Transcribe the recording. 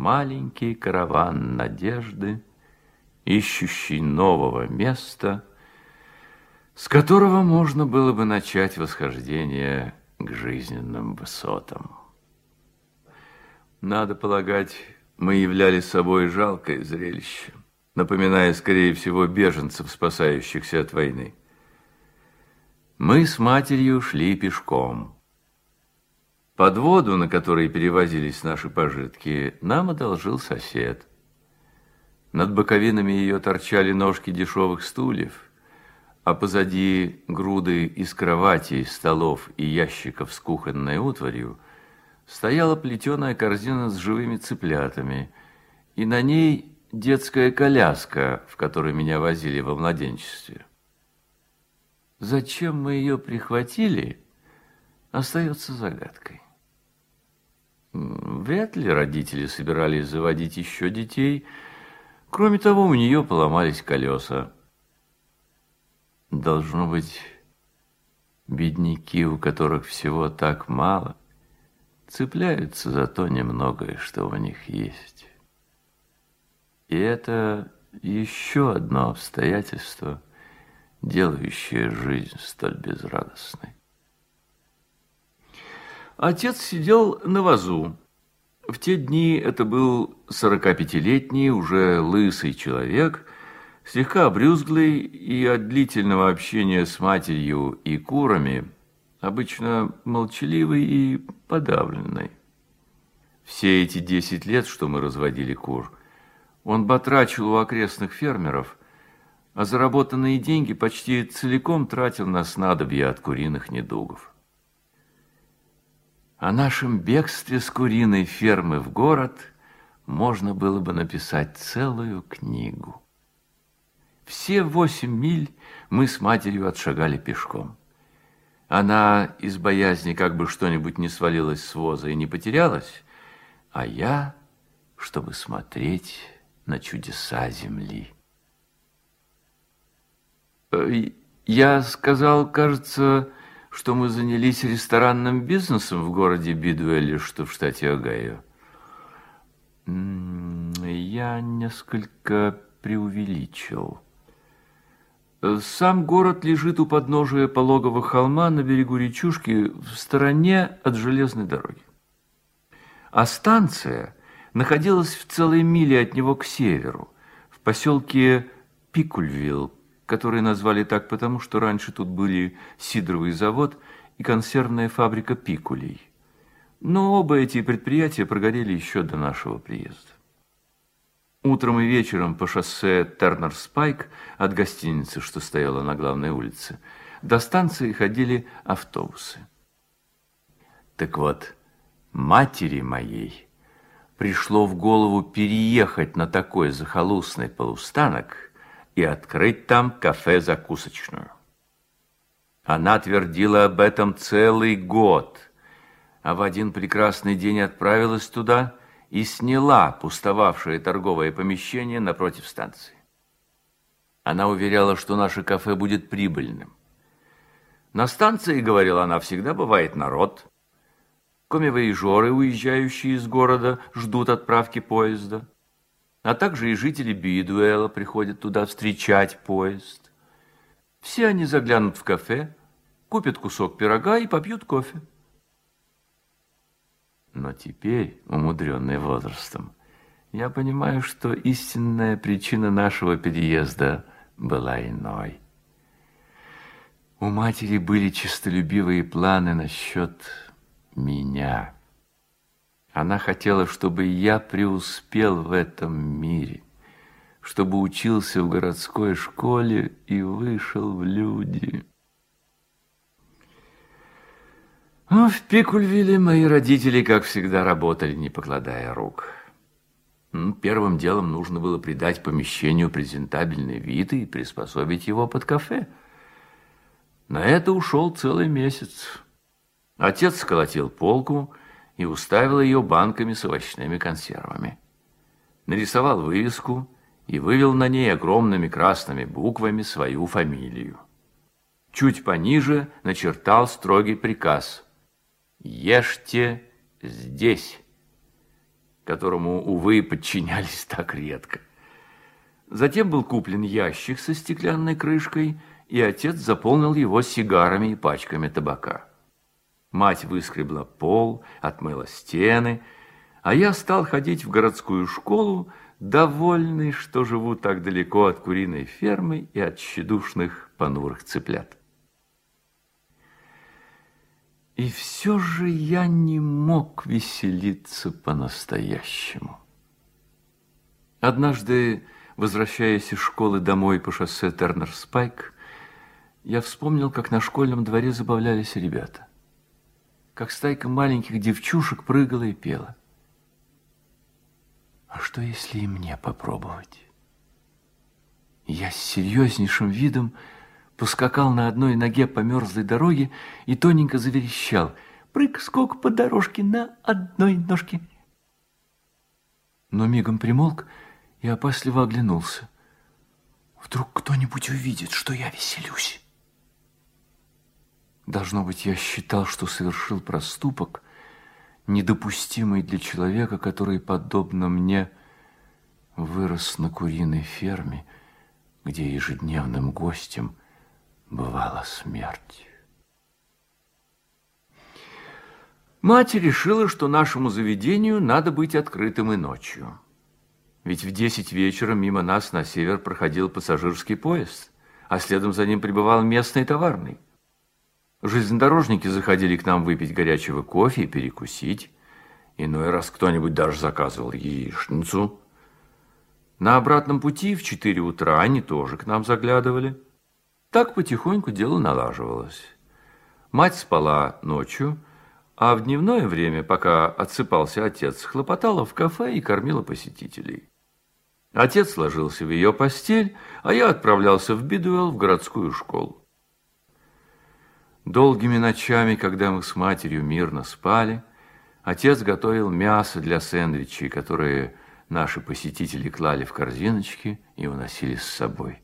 маленький караван надежды, ищущий нового места, с которого можно было бы начать восхождение к жизненным высотам. Надо полагать, мы являли собой жалкое зрелище, напоминая, скорее всего, беженцев, спасающихся от войны. Мы с матерью шли пешком. Под воду, на которой перевозились наши пожитки, нам одолжил сосед. Над боковинами ее торчали ножки дешевых стульев, а позади груды из кроватей, столов и ящиков с кухонной утварью стояла плетеная корзина с живыми цыплятами, и на ней детская коляска, в которой меня возили во младенчестве. Зачем мы ее прихватили, остается загадкой. Вряд ли родители собирались заводить еще детей. Кроме того, у нее поломались колеса. Должно быть, бедняки, у которых всего так мало, цепляются за то немногое, что у них есть. И это еще одно обстоятельство, делающее жизнь столь безрадостной. Отец сидел на вазу. В те дни это был 45-летний, уже лысый человек, слегка обрюзглый и от длительного общения с матерью и курами, обычно молчаливый и подавленный. Все эти десять лет, что мы разводили кур, он батрачил у окрестных фермеров, а заработанные деньги почти целиком тратил на снадобья от куриных недугов. О нашем бегстве с куриной фермы в город можно было бы написать целую книгу. Все восемь миль мы с матерью отшагали пешком. Она из боязни, как бы что-нибудь не свалилось с воза и не потерялась, а я, чтобы смотреть на чудеса земли. Э, я сказал, кажется, что мы занялись ресторанным бизнесом в городе Бидуэле, что в штате Огайо. Я несколько преувеличил. Сам город лежит у подножия пологого холма на берегу речушки в стороне от железной дороги. А станция находилась в целой миле от него к северу, в поселке Пикульвилл, которые назвали так потому, что раньше тут были сидровый завод и консервная фабрика пикулей. Но оба эти предприятия прогорели еще до нашего приезда. Утром и вечером по шоссе Тернер-Спайк от гостиницы, что стояла на главной улице, до станции ходили автобусы. Так вот, матери моей пришло в голову переехать на такой захолустный полустанок – и открыть там кафе-закусочную. Она твердила об этом целый год, а в один прекрасный день отправилась туда и сняла пустовавшее торговое помещение напротив станции. Она уверяла, что наше кафе будет прибыльным. На станции, говорила она, всегда бывает народ. Комивоежоры, уезжающие из города, ждут отправки поезда а также и жители Бидуэла приходят туда встречать поезд. Все они заглянут в кафе, купят кусок пирога и попьют кофе. Но теперь, умудренный возрастом, я понимаю, что истинная причина нашего переезда была иной. У матери были честолюбивые планы насчет меня. Она хотела, чтобы я преуспел в этом мире, чтобы учился в городской школе и вышел в люди. Но в Пикульвилле мои родители, как всегда, работали, не покладая рук. Ну, первым делом нужно было придать помещению презентабельный вид и приспособить его под кафе. На это ушел целый месяц. Отец сколотил полку, и уставил ее банками с овощными консервами. Нарисовал вывеску и вывел на ней огромными красными буквами свою фамилию. Чуть пониже начертал строгий приказ «Ешьте здесь». которому, увы, подчинялись так редко. Затем был куплен ящик со стеклянной крышкой, и отец заполнил его сигарами и пачками табака. Мать выскребла пол, отмыла стены, а я стал ходить в городскую школу, довольный, что живу так далеко от куриной фермы и от тщедушных понурых цыплят. И все же я не мог веселиться по-настоящему. Однажды, возвращаясь из школы домой по шоссе Тернер-Спайк, я вспомнил, как на школьном дворе забавлялись ребята. Как стайка маленьких девчушек прыгала и пела. А что, если и мне попробовать? Я с серьезнейшим видом поскакал на одной ноге по мерзлой дороге и тоненько заверещал. Прыг-скок по дорожке на одной ножке. Но мигом примолк и опасливо оглянулся. Вдруг кто-нибудь увидит, что я веселюсь. Должно быть, я считал, что совершил проступок, недопустимый для человека, который, подобно мне, вырос на куриной ферме, где ежедневным гостем бывала смерть. Мать решила, что нашему заведению надо быть открытым и ночью. Ведь в десять вечера мимо нас на север проходил пассажирский поезд, а следом за ним прибывал местный товарный. Железнодорожники заходили к нам выпить горячего кофе и перекусить. Иной раз кто-нибудь даже заказывал яичницу. На обратном пути в четыре утра они тоже к нам заглядывали. Так потихоньку дело налаживалось. Мать спала ночью, а в дневное время, пока отсыпался отец, хлопотала в кафе и кормила посетителей. Отец ложился в ее постель, а я отправлялся в Бидуэлл в городскую школу. Долгими ночами, когда мы с матерью мирно спали, отец готовил мясо для сэндвичей, которые наши посетители клали в корзиночки и уносили с собой.